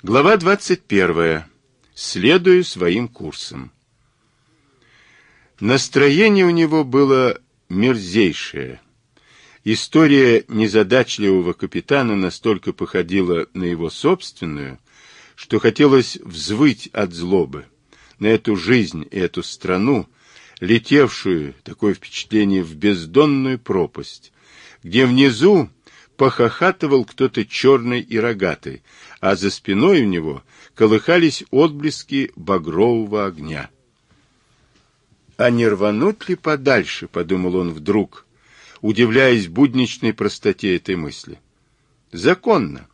Глава 21. Следую своим курсом. Настроение у него было мерзейшее. История незадачливого капитана настолько походила на его собственную, что хотелось взвыть от злобы на эту жизнь и эту страну, летевшую, такое впечатление, в бездонную пропасть, где внизу похохатывал кто-то черный и рогатый, а за спиной у него колыхались отблески багрового огня. «А не рвануть ли подальше?» — подумал он вдруг, удивляясь будничной простоте этой мысли. «Законно.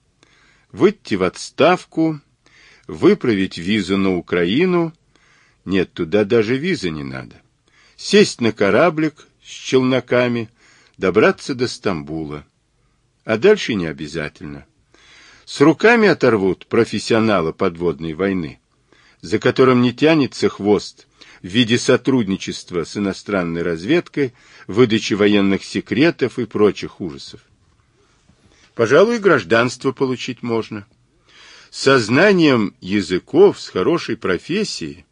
Выйти в отставку, выправить визу на Украину. Нет, туда даже визы не надо. Сесть на кораблик с челноками, добраться до Стамбула а дальше не обязательно. С руками оторвут профессионала подводной войны, за которым не тянется хвост в виде сотрудничества с иностранной разведкой, выдачи военных секретов и прочих ужасов. Пожалуй, гражданство получить можно. Со знанием языков, с хорошей профессией.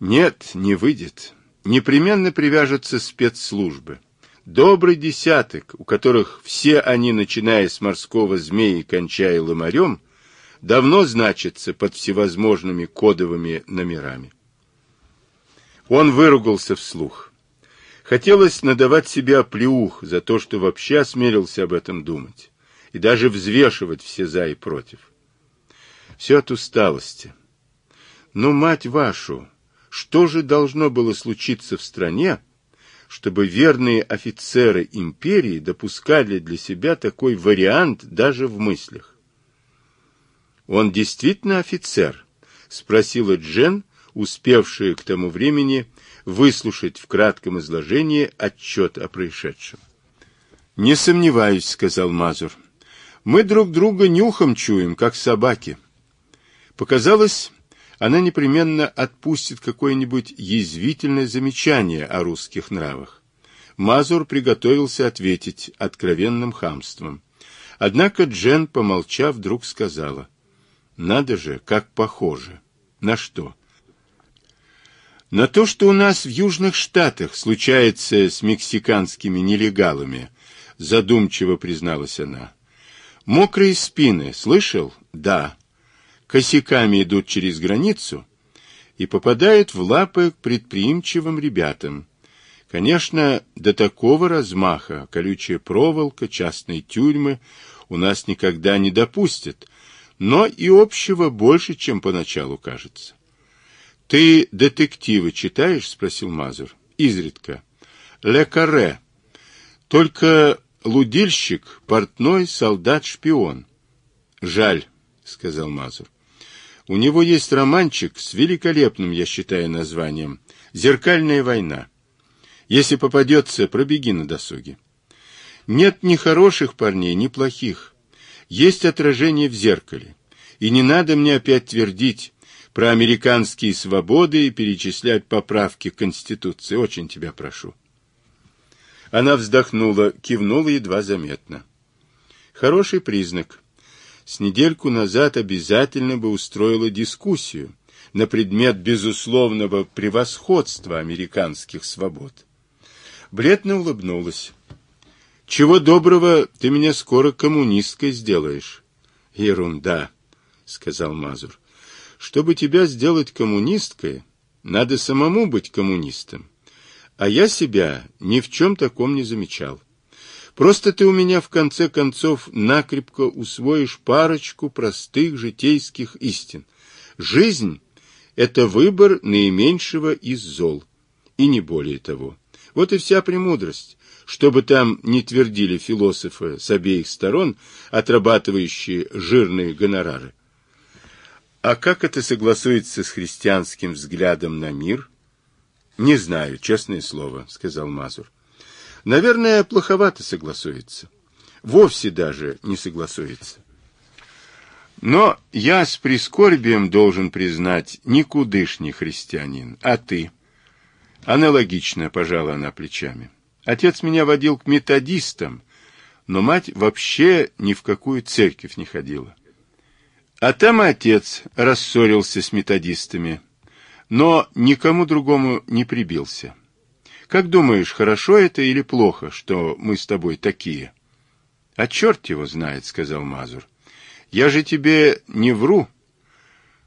Нет, не выйдет. Непременно привяжутся спецслужбы. Добрый десяток, у которых все они, начиная с морского змея и кончая ломарем, давно значатся под всевозможными кодовыми номерами. Он выругался вслух. Хотелось надавать себе оплеух за то, что вообще осмелился об этом думать, и даже взвешивать все за и против. Все от усталости. Ну, мать вашу, что же должно было случиться в стране, чтобы верные офицеры империи допускали для себя такой вариант даже в мыслях. «Он действительно офицер?» — спросила Джен, успевшая к тому времени выслушать в кратком изложении отчет о происшедшем. «Не сомневаюсь», — сказал Мазур. «Мы друг друга нюхом чуем, как собаки». Показалось, она непременно отпустит какое-нибудь язвительное замечание о русских нравах. Мазур приготовился ответить откровенным хамством. Однако Джен, помолчав, вдруг сказала, «Надо же, как похоже. На что?» «На то, что у нас в Южных Штатах случается с мексиканскими нелегалами», задумчиво призналась она. «Мокрые спины, слышал? Да косяками идут через границу и попадают в лапы к предприимчивым ребятам. Конечно, до такого размаха колючая проволока, частные тюрьмы у нас никогда не допустят, но и общего больше, чем поначалу кажется. — Ты детективы читаешь? — спросил Мазур. — Изредка. — Ле Карре. Только лудильщик, портной, солдат, шпион. — Жаль, — сказал Мазур. У него есть романчик с великолепным, я считаю, названием «Зеркальная война». Если попадется, пробеги на досуге. Нет ни хороших парней, ни плохих. Есть отражение в зеркале. И не надо мне опять твердить про американские свободы и перечислять поправки к Конституции. Очень тебя прошу. Она вздохнула, кивнула едва заметно. Хороший признак с недельку назад обязательно бы устроила дискуссию на предмет безусловного превосходства американских свобод. Бледно улыбнулась. «Чего доброго, ты меня скоро коммунисткой сделаешь». «Ерунда», — сказал Мазур. «Чтобы тебя сделать коммунисткой, надо самому быть коммунистом. А я себя ни в чем таком не замечал. Просто ты у меня в конце концов накрепко усвоишь парочку простых житейских истин. Жизнь — это выбор наименьшего из зол, и не более того. Вот и вся премудрость, чтобы там не твердили философы с обеих сторон, отрабатывающие жирные гонорары. А как это согласуется с христианским взглядом на мир? Не знаю, честное слово, сказал Мазур. Наверное, плоховато согласуется. Вовсе даже не согласуется. Но я с прискорбием должен признать, никудышний христианин, а ты? Аналогично, пожала она плечами. Отец меня водил к методистам, но мать вообще ни в какую церковь не ходила. А там отец рассорился с методистами, но никому другому не прибился. Как думаешь, хорошо это или плохо, что мы с тобой такие? — А черт его знает, — сказал Мазур. — Я же тебе не вру.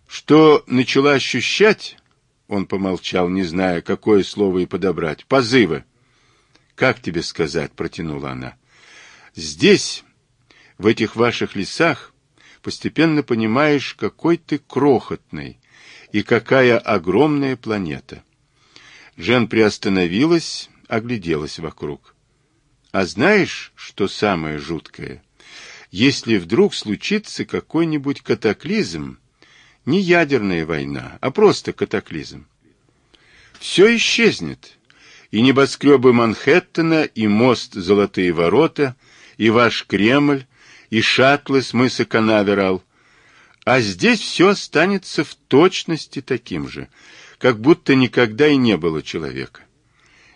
Что начала ощущать, он помолчал, не зная, какое слово и подобрать, позывы. — Как тебе сказать, — протянула она. — Здесь, в этих ваших лесах, постепенно понимаешь, какой ты крохотный и какая огромная планета. Жен приостановилась, огляделась вокруг. А знаешь, что самое жуткое? Если вдруг случится какой-нибудь катаклизм, не ядерная война, а просто катаклизм, все исчезнет. И небоскребы Манхэттена, и мост Золотые ворота, и ваш Кремль, и шаттлы с мыса Канаверал. А здесь все останется в точности таким же, как будто никогда и не было человека.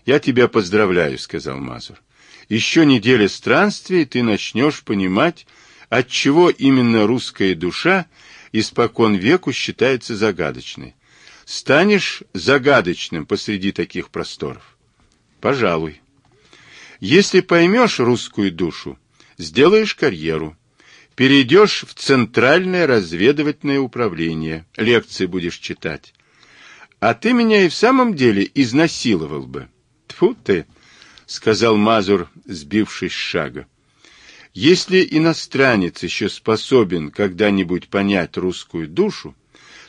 «Я тебя поздравляю», — сказал Мазур. «Еще неделя странствий, ты начнешь понимать, отчего именно русская душа испокон веку считается загадочной. Станешь загадочным посреди таких просторов. Пожалуй. Если поймешь русскую душу, сделаешь карьеру. Перейдешь в Центральное разведывательное управление, лекции будешь читать. А ты меня и в самом деле изнасиловал бы. Тьфу ты, сказал Мазур, сбившись с шага. Если иностранец еще способен когда-нибудь понять русскую душу,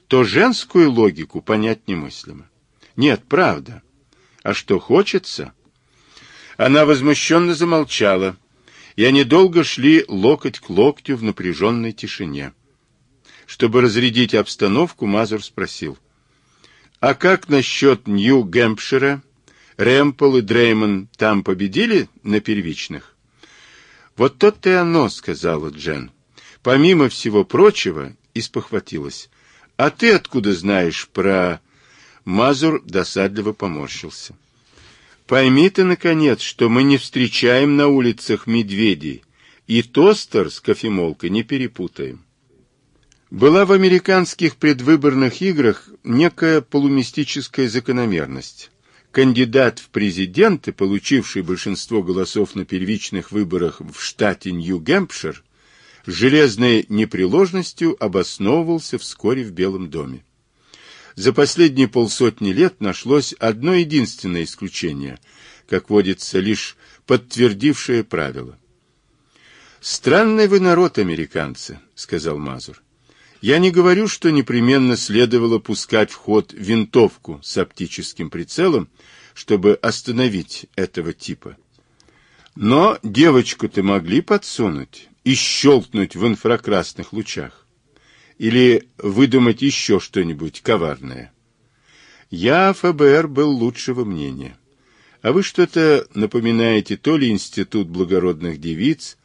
то женскую логику понять немыслимо. Нет, правда. А что хочется? Она возмущенно замолчала, и они долго шли локоть к локтю в напряженной тишине. Чтобы разрядить обстановку, Мазур спросил. А как насчет Нью-Гэмпшира? Рэмпл и Дреймон там победили на первичных? Вот то-то и оно, сказала Джен. Помимо всего прочего, испохватилась. А ты откуда знаешь про... Мазур досадливо поморщился. Пойми ты, наконец, что мы не встречаем на улицах медведей, и тостер с кофемолкой не перепутаем. Была в американских предвыборных играх некая полумистическая закономерность. Кандидат в президенты, получивший большинство голосов на первичных выборах в штате Нью-Гэмпшир, железной непреложностью обосновывался вскоре в Белом доме. За последние полсотни лет нашлось одно единственное исключение, как водится, лишь подтвердившее правило. «Странный вы народ, американцы», — сказал Мазур. Я не говорю, что непременно следовало пускать в ход винтовку с оптическим прицелом, чтобы остановить этого типа. Но девочку-то могли подсунуть и щелкнуть в инфракрасных лучах. Или выдумать еще что-нибудь коварное. Я ФБР был лучшего мнения. А вы что-то напоминаете то ли Институт благородных девиц,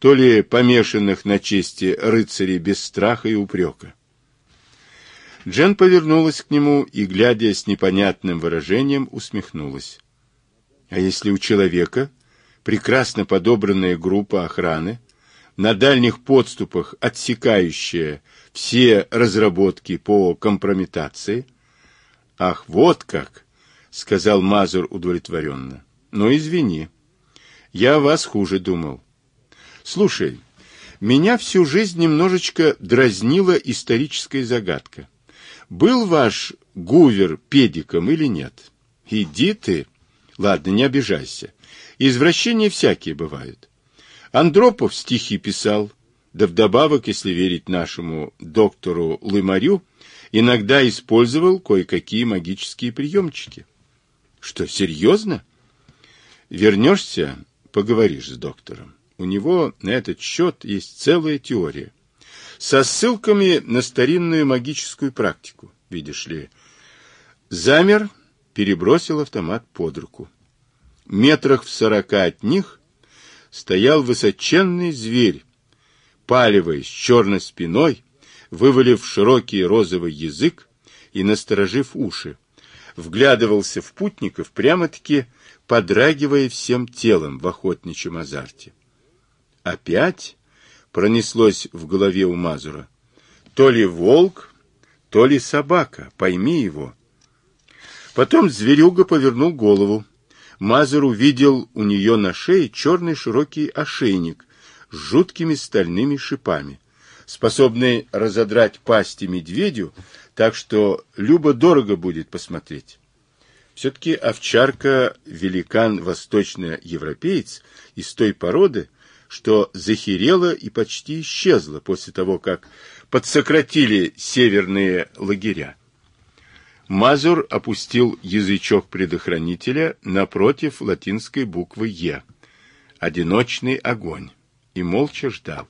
то ли помешанных на чести рыцарей без страха и упрека. Джен повернулась к нему и, глядя с непонятным выражением, усмехнулась. А если у человека прекрасно подобранная группа охраны, на дальних подступах отсекающая все разработки по компрометации? Ах, вот как! — сказал Мазур удовлетворенно. — Ну, извини. Я вас хуже думал. Слушай, меня всю жизнь немножечко дразнила историческая загадка. Был ваш Гувер педиком или нет? Иди ты. Ладно, не обижайся. Извращения всякие бывают. Андропов стихи писал, да вдобавок, если верить нашему доктору Лымарю, иногда использовал кое-какие магические приемчики. Что, серьезно? Вернешься, поговоришь с доктором. У него на этот счет есть целая теория. Со ссылками на старинную магическую практику, видишь ли. Замер, перебросил автомат под руку. Метрах в сорока от них стоял высоченный зверь, палевый, с черной спиной, вывалив широкий розовый язык и насторожив уши, вглядывался в путников, прямо-таки подрагивая всем телом в охотничьем азарте. Опять пронеслось в голове у Мазура. то ли волк, то ли собака, пойми его. Потом зверюга повернул голову. Мазур увидел у нее на шее черный широкий ошейник с жуткими стальными шипами, способный разодрать пасти медведю, так что любо-дорого будет посмотреть. Все-таки овчарка – великан восточноевропеец из той породы, что захерела и почти исчезла после того, как подсократили северные лагеря. Мазур опустил язычок предохранителя напротив латинской буквы «Е». Одиночный огонь. И молча ждал.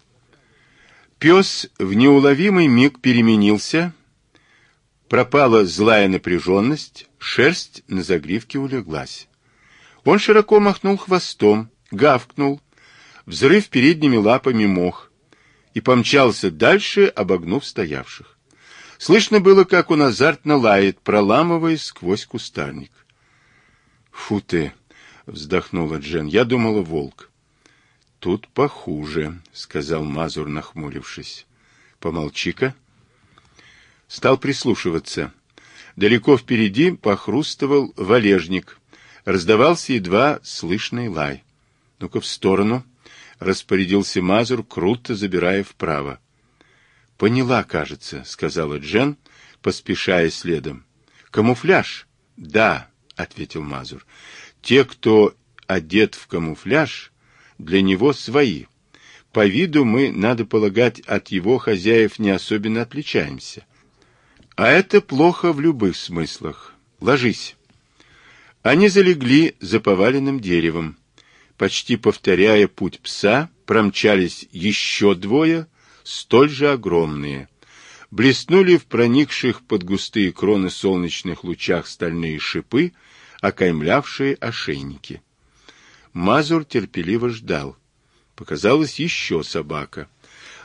Пес в неуловимый миг переменился. Пропала злая напряженность, шерсть на загривке улеглась. Он широко махнул хвостом, гавкнул, взрыв передними лапами мох и помчался дальше, обогнув стоявших. Слышно было, как он азартно лает, проламываясь сквозь кустарник. «Фу ты!» — вздохнула Джен. «Я думала, волк». «Тут похуже», — сказал Мазур, нахмурившись. «Помолчи-ка». Стал прислушиваться. Далеко впереди похрустывал валежник. Раздавался едва слышный лай. «Ну-ка в сторону», — распорядился Мазур, круто забирая вправо. Поняла, кажется, сказала Джен, поспешая следом. Камуфляж? Да, ответил Мазур. Те, кто одет в камуфляж, для него свои. По виду мы, надо полагать, от его хозяев не особенно отличаемся. А это плохо в любых смыслах. Ложись. Они залегли за поваленным деревом. Почти повторяя путь пса, промчались еще двое, столь же огромные. Блеснули в проникших под густые кроны солнечных лучах стальные шипы, окаймлявшие ошейники. Мазур терпеливо ждал. Показалась еще собака.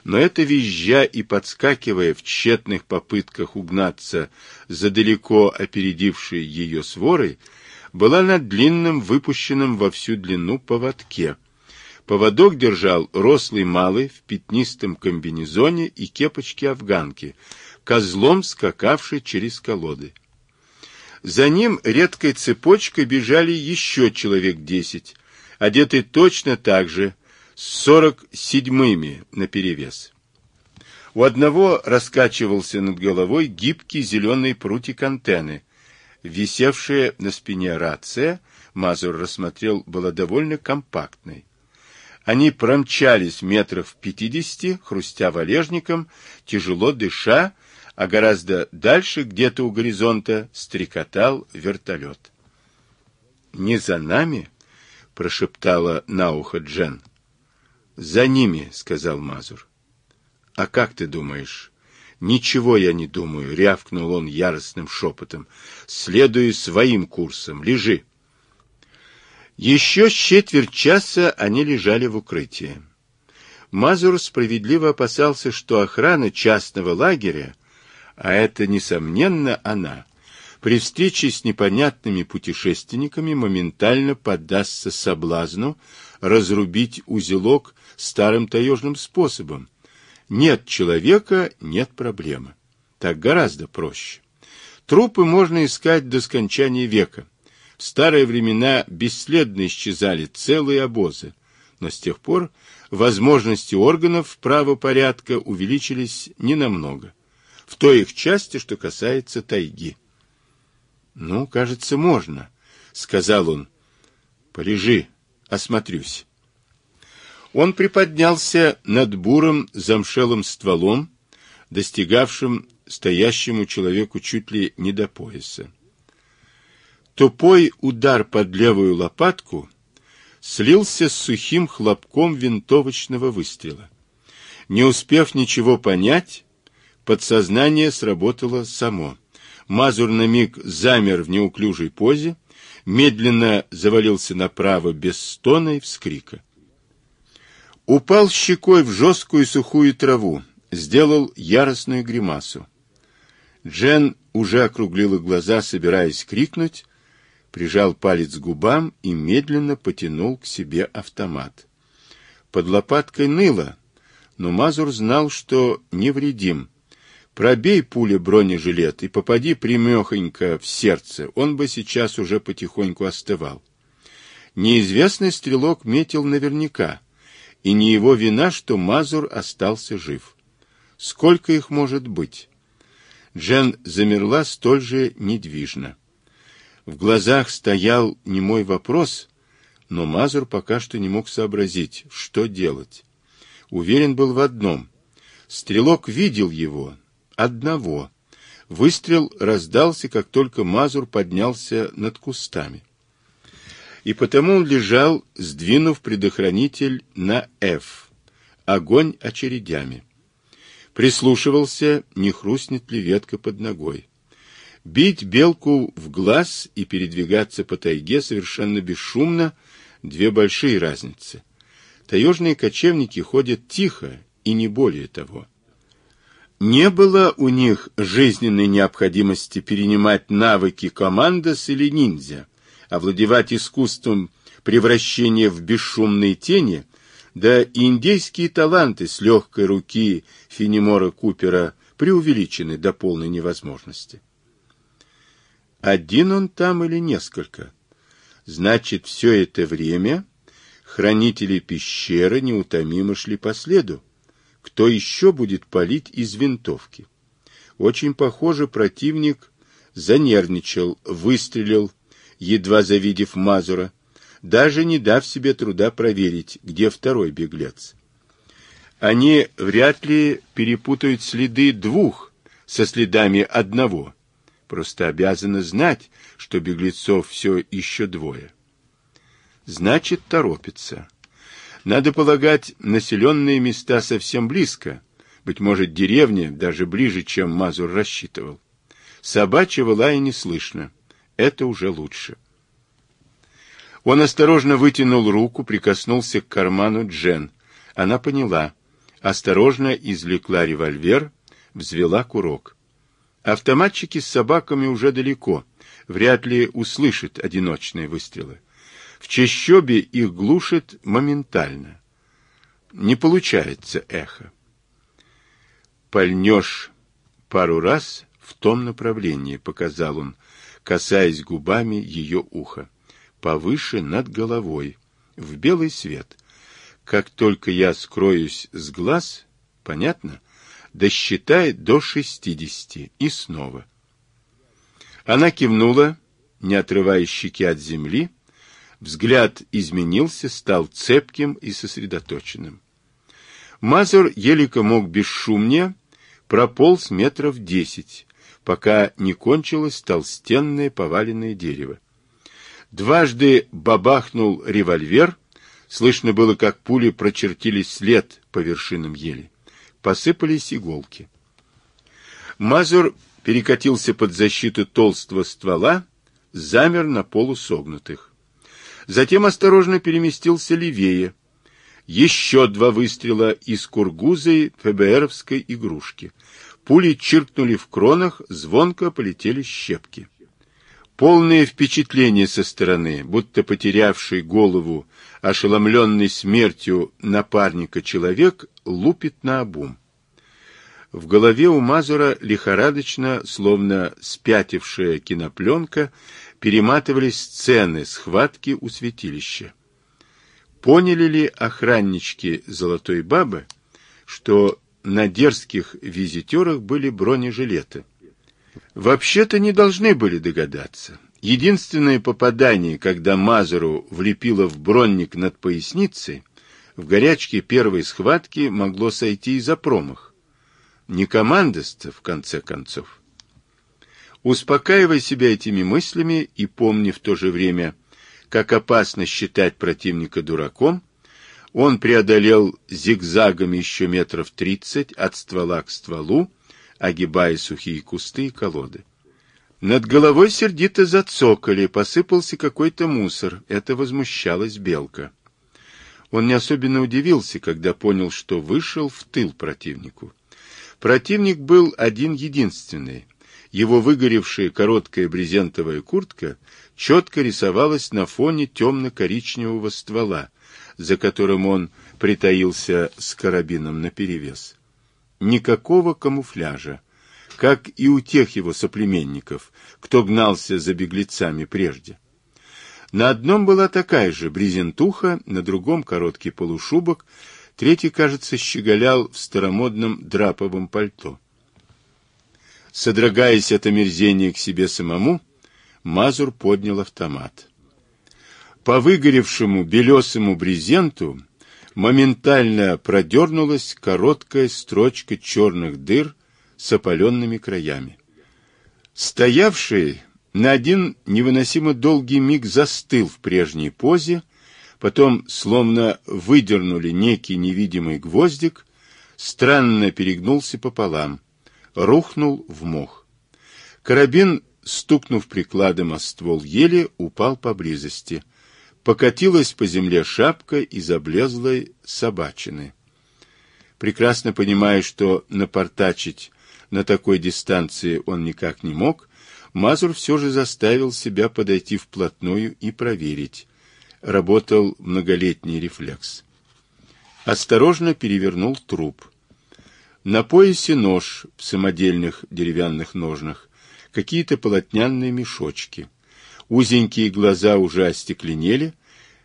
Но это визжа и подскакивая в тщетных попытках угнаться за далеко опередившей ее сворой, была на длинном, выпущенном во всю длину поводке, Поводок держал рослый малый в пятнистом комбинезоне и кепочке афганки, козлом скакавший через колоды. За ним редкой цепочкой бежали еще человек десять, одетые точно так же, с сорок седьмыми наперевес. У одного раскачивался над головой гибкий зеленый прутик антенны. Висевшая на спине рация, Мазур рассмотрел, была довольно компактной. Они промчались метров пятидесяти, хрустя валежником, тяжело дыша, а гораздо дальше, где-то у горизонта, стрекотал вертолет. «Не за нами?» — прошептала на ухо Джен. «За ними», — сказал Мазур. «А как ты думаешь?» «Ничего я не думаю», — рявкнул он яростным шепотом. «Следуй своим курсом. Лежи». Еще с четверть часа они лежали в укрытии. Мазур справедливо опасался, что охрана частного лагеря, а это, несомненно, она, при встрече с непонятными путешественниками моментально поддастся соблазну разрубить узелок старым таежным способом. Нет человека — нет проблемы. Так гораздо проще. Трупы можно искать до скончания века. В старые времена бесследно исчезали целые обозы, но с тех пор возможности органов правопорядка увеличились ненамного, в той их части, что касается тайги. «Ну, кажется, можно», — сказал он. «Полежи, осмотрюсь». Он приподнялся над бурым замшелым стволом, достигавшим стоящему человеку чуть ли не до пояса. Тупой удар под левую лопатку слился с сухим хлопком винтовочного выстрела. Не успев ничего понять, подсознание сработало само. Мазур на миг замер в неуклюжей позе, медленно завалился направо без стона и вскрика. Упал щекой в жесткую сухую траву, сделал яростную гримасу. Джен уже округлила глаза, собираясь крикнуть, прижал палец к губам и медленно потянул к себе автомат. Под лопаткой ныло, но Мазур знал, что невредим. Пробей пуля бронежилет и попади примехонько в сердце, он бы сейчас уже потихоньку остывал. Неизвестный стрелок метил наверняка, и не его вина, что Мазур остался жив. Сколько их может быть? Джен замерла столь же недвижно. В глазах стоял немой вопрос, но Мазур пока что не мог сообразить, что делать. Уверен был в одном. Стрелок видел его, одного. Выстрел раздался, как только Мазур поднялся над кустами. И потому он лежал, сдвинув предохранитель на F. Огонь очередями. Прислушивался, не хрустнет ли ветка под ногой. Бить белку в глаз и передвигаться по тайге совершенно бесшумно – две большие разницы. Таежные кочевники ходят тихо и не более того. Не было у них жизненной необходимости перенимать навыки командос или ниндзя, овладевать искусством превращения в бесшумные тени, да и индейские таланты с легкой руки Фенемора Купера преувеличены до полной невозможности. Один он там или несколько? Значит, все это время хранители пещеры неутомимо шли по следу. Кто еще будет палить из винтовки? Очень похоже, противник занервничал, выстрелил, едва завидев Мазура, даже не дав себе труда проверить, где второй беглец. Они вряд ли перепутают следы двух со следами одного, просто обязаны знать, что беглецов все еще двое. Значит, торопится. Надо полагать, населенные места совсем близко, быть может, деревня даже ближе, чем Мазур рассчитывал. Собачьего лая не слышно. Это уже лучше. Он осторожно вытянул руку, прикоснулся к карману Джен. Она поняла. Осторожно извлекла револьвер, взвела курок. Автоматчики с собаками уже далеко, вряд ли услышат одиночные выстрелы. В чащобе их глушит моментально. Не получается эхо. Пальнешь пару раз в том направлении, показал он, касаясь губами ее уха. Повыше над головой, в белый свет. Как только я скроюсь с глаз, понятно? досчитает до шестидесяти и снова. Она кивнула, не отрывая щеки от земли, взгляд изменился, стал цепким и сосредоточенным. Мазур елико мог бесшумнее, прополз метров десять, пока не кончилось толстенное поваленное дерево. Дважды бабахнул револьвер, слышно было, как пули прочертили след по вершинам ели посыпались иголки. Мазур перекатился под защиту толстого ствола, замер на полусогнутых. Затем осторожно переместился левее. Еще два выстрела из кургузы ФБРовской игрушки. Пули чиркнули в кронах, звонко полетели щепки. Полное впечатление со стороны, будто потерявший голову, ошеломленный смертью напарника человек, лупит на обум. В голове у Мазура лихорадочно, словно спятившая кинопленка, перематывались сцены схватки у святилища. Поняли ли охраннички Золотой Бабы, что на дерзких визитерах были бронежилеты? Вообще-то не должны были догадаться. Единственное попадание, когда Мазуру влепило в бронник над поясницей, в горячке первой схватки могло сойти и за промах. Не командоста, в конце концов. Успокаивая себя этими мыслями и помня в то же время, как опасно считать противника дураком, он преодолел зигзагом еще метров тридцать от ствола к стволу, огибая сухие кусты и колоды. Над головой сердито зацокали, посыпался какой-то мусор. Это возмущалась белка. Он не особенно удивился, когда понял, что вышел в тыл противнику. Противник был один-единственный. Его выгоревшая короткая брезентовая куртка четко рисовалась на фоне темно-коричневого ствола, за которым он притаился с карабином наперевес. Никакого камуфляжа, как и у тех его соплеменников, кто гнался за беглецами прежде. На одном была такая же брезентуха, на другом короткий полушубок, третий, кажется, щеголял в старомодном драповом пальто. Содрогаясь от омерзения к себе самому, Мазур поднял автомат. По выгоревшему белесому брезенту моментально продернулась короткая строчка черных дыр с опаленными краями. Стоявший на один невыносимо долгий миг застыл в прежней позе, потом словно выдернули некий невидимый гвоздик, странно перегнулся пополам, рухнул в мох. Карабин, стукнув прикладом о ствол ели, упал поблизости — покатилась по земле шапка из облезлой собачины. Прекрасно понимая, что напортачить на такой дистанции он никак не мог, Мазур все же заставил себя подойти вплотную и проверить. Работал многолетний рефлекс. Осторожно перевернул труп. На поясе нож в самодельных деревянных ножнах, какие-то полотняные мешочки. Узенькие глаза уже остекленели,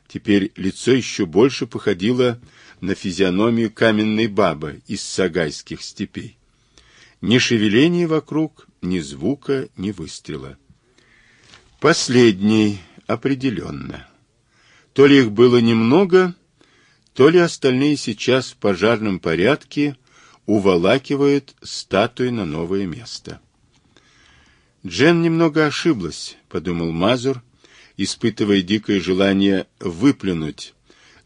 теперь лицо еще больше походило на физиономию каменной бабы из сагайских степей. Ни шевеления вокруг, ни звука, ни выстрела. Последний определенно. То ли их было немного, то ли остальные сейчас в пожарном порядке уволакивают статуи на новое место. Джен немного ошиблась, подумал Мазур, испытывая дикое желание выплюнуть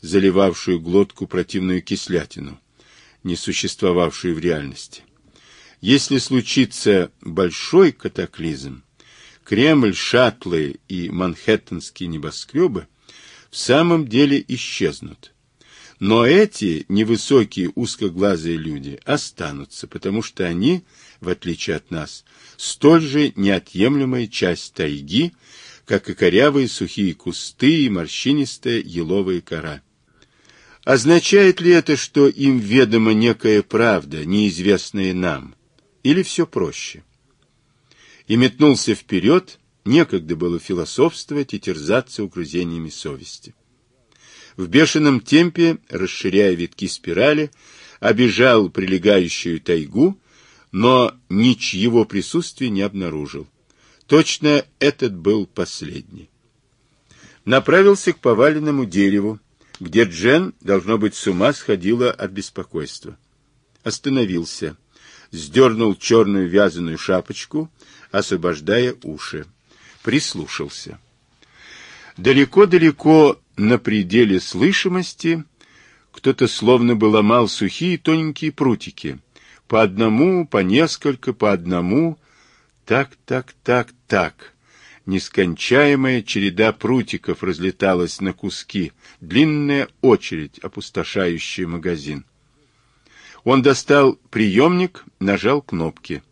заливавшую глотку противную кислятину, не существовавшую в реальности. Если случится большой катаклизм, Кремль, шаттлы и манхэттенские небоскребы в самом деле исчезнут. Но эти невысокие узкоглазые люди останутся, потому что они, в отличие от нас, столь же неотъемлемая часть тайги, как и корявые сухие кусты и морщинистая еловая кора. Означает ли это, что им ведома некая правда, неизвестная нам? Или все проще? И метнулся вперед, некогда было философствовать и терзаться угрызениями совести. В бешеном темпе, расширяя витки спирали, обежал прилегающую тайгу, но ничьего присутствия не обнаружил. Точно этот был последний. Направился к поваленному дереву, где Джен, должно быть, с ума сходила от беспокойства. Остановился, сдернул черную вязаную шапочку, освобождая уши. Прислушался. Далеко-далеко на пределе слышимости кто-то словно бы ломал сухие тоненькие прутики. По одному, по несколько, по одному, так, так, так, так. Нескончаемая череда прутиков разлеталась на куски, длинная очередь, опустошающая магазин. Он достал приемник, нажал кнопки.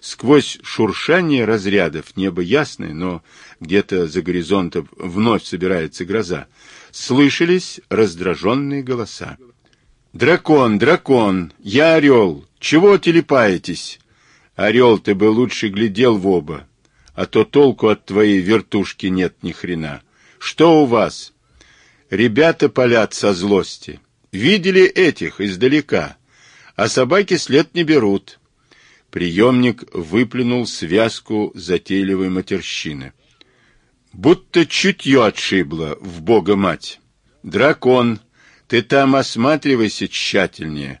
Сквозь шуршание разрядов, небо ясное, но где-то за горизонтом вновь собирается гроза, слышались раздраженные голоса. «Дракон, дракон! Я орел! Чего телепаетесь? Орел, ты бы лучше глядел в оба, а то толку от твоей вертушки нет ни хрена. Что у вас? Ребята палят со злости. Видели этих издалека, а собаки след не берут. Приемник выплюнул связку затейливой матерщины. Будто чутье отшибло в бога мать. Дракон, ты там осматривайся тщательнее.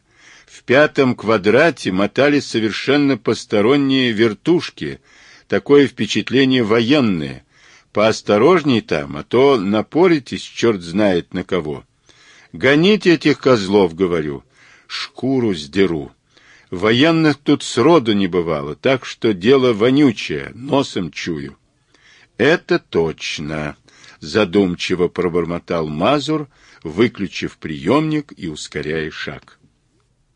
В пятом квадрате мотались совершенно посторонние вертушки. Такое впечатление военное. Поосторожней там, а то напоритесь черт знает на кого. Гоните этих козлов, говорю. Шкуру сдеру. Военных тут сроду не бывало, так что дело вонючее, носом чую. Это точно, задумчиво пробормотал Мазур, выключив приемник и ускоряя шаг.